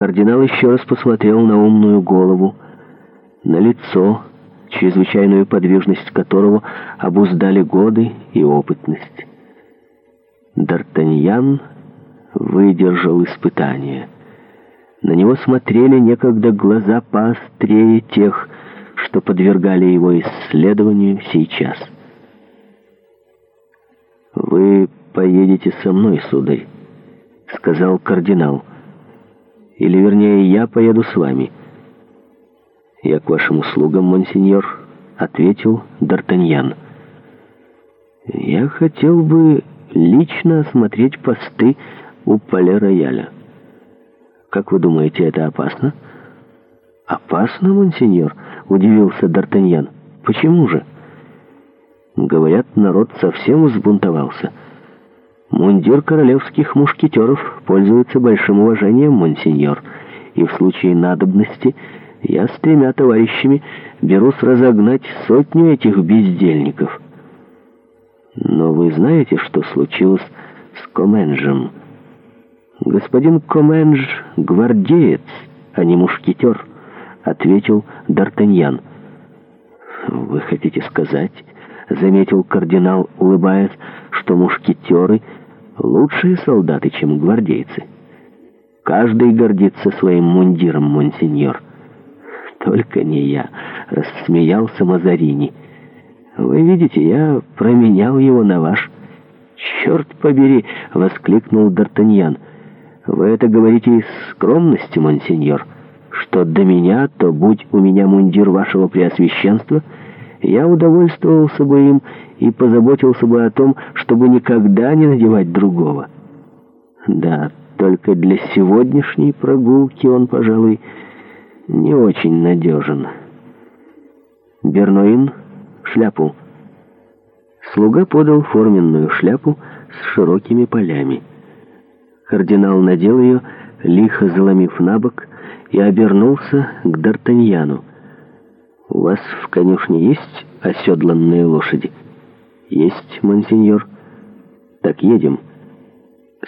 Кардинал еще раз посмотрел на умную голову, на лицо, чрезвычайную подвижность которого обуздали годы и опытность. Д'Артаньян выдержал испытание. На него смотрели некогда глаза поострее тех, что подвергали его исследованию сейчас. «Вы поедете со мной, сударь», — сказал кардинал. Или, вернее, я поеду с вами». «Я к вашим услугам, монсеньор», — ответил Д'Артаньян. «Я хотел бы лично осмотреть посты у Пале-Рояля. Как вы думаете, это опасно?» «Опасно, монсеньор?» — удивился Д'Артаньян. «Почему же?» Говорят, народ совсем взбунтовался. Мундир королевских мушкетеров пользуется большим уважением, монсеньор, и в случае надобности я с тремя товарищами берусь разогнать сотню этих бездельников. Но вы знаете, что случилось с Коменджем? Господин Коменж — гвардеец, а не мушкетер, — ответил Д'Артаньян. «Вы хотите сказать...» заметил кардинал, улыбаясь, что мушкетеры — лучшие солдаты, чем гвардейцы. «Каждый гордится своим мундиром, монсеньор». «Только не я», — рассмеялся Мазарини. «Вы видите, я променял его на ваш». «Черт побери!» — воскликнул Д'Артаньян. «Вы это говорите из скромности, монсеньор, что до меня, то будь у меня мундир вашего преосвященства...» Я удовольствовался бы им и позаботился бы о том, чтобы никогда не надевать другого. Да, только для сегодняшней прогулки он, пожалуй, не очень надежен. Бернуин — шляпу. Слуга подал форменную шляпу с широкими полями. Кардинал надел ее, лихо заломив на бок, и обернулся к Д'Артаньяну. «У вас в конюшне есть оседланные лошади?» «Есть, монсеньор». «Так едем».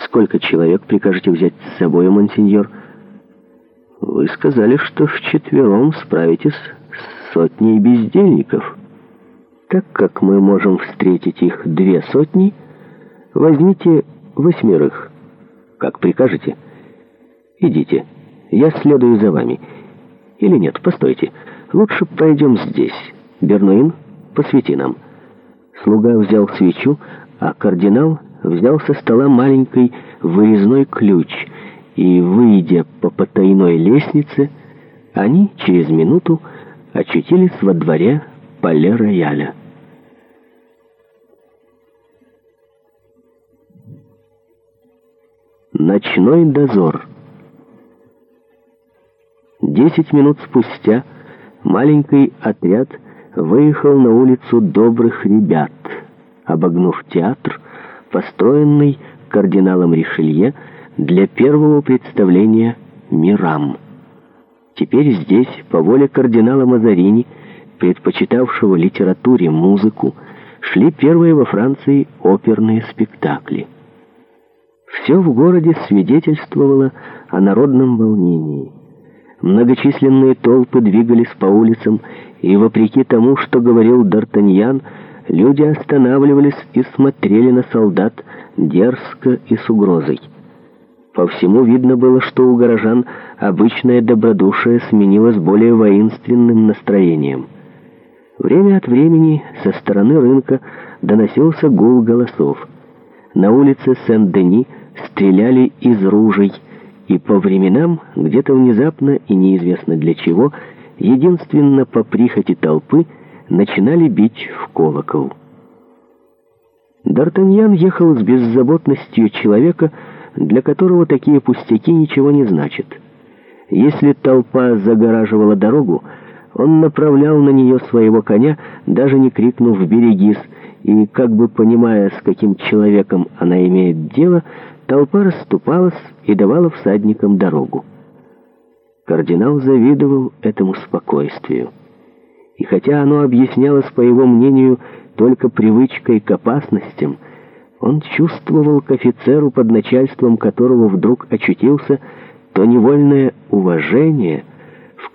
«Сколько человек прикажете взять с собой, монсеньор?» «Вы сказали, что вчетвером справитесь с сотней бездельников. Так как мы можем встретить их две сотни, возьмите восьмерых. Как прикажете?» «Идите. Я следую за вами. Или нет, постойте». Лучше пойдем здесь. Бернуин, посвети нам». Слуга взял свечу, а кардинал взял со стола маленький вырезной ключ, и, выйдя по потайной лестнице, они через минуту очутились во дворе Пале-Рояля. Ночной дозор Десять минут спустя — маленький отряд выехал на улицу добрых ребят, обогнув театр, построенный кардиналом Ришелье для первого представления «Мирам». Теперь здесь, по воле кардинала Мазарини, предпочитавшего литературе музыку, шли первые во Франции оперные спектакли. Все в городе свидетельствовало о народном волнении – Многочисленные толпы двигались по улицам, и вопреки тому, что говорил Д'Артаньян, люди останавливались и смотрели на солдат дерзко и с угрозой. По всему видно было, что у горожан обычное добродушие сменилось более воинственным настроением. Время от времени со стороны рынка доносился гул голосов. На улице Сен-Дени стреляли из ружей, и по временам, где-то внезапно и неизвестно для чего, единственно по прихоти толпы начинали бить в колокол. Д'Артаньян ехал с беззаботностью человека, для которого такие пустяки ничего не значат. Если толпа загораживала дорогу, он направлял на нее своего коня, даже не крикнув «берегись», и, как бы понимая, с каким человеком она имеет дело, Толпа расступалась и давала всадникам дорогу. Кардинал завидовал этому спокойствию. И хотя оно объяснялось, по его мнению, только привычкой к опасностям, он чувствовал к офицеру, под начальством которого вдруг очутился, то невольное уважение —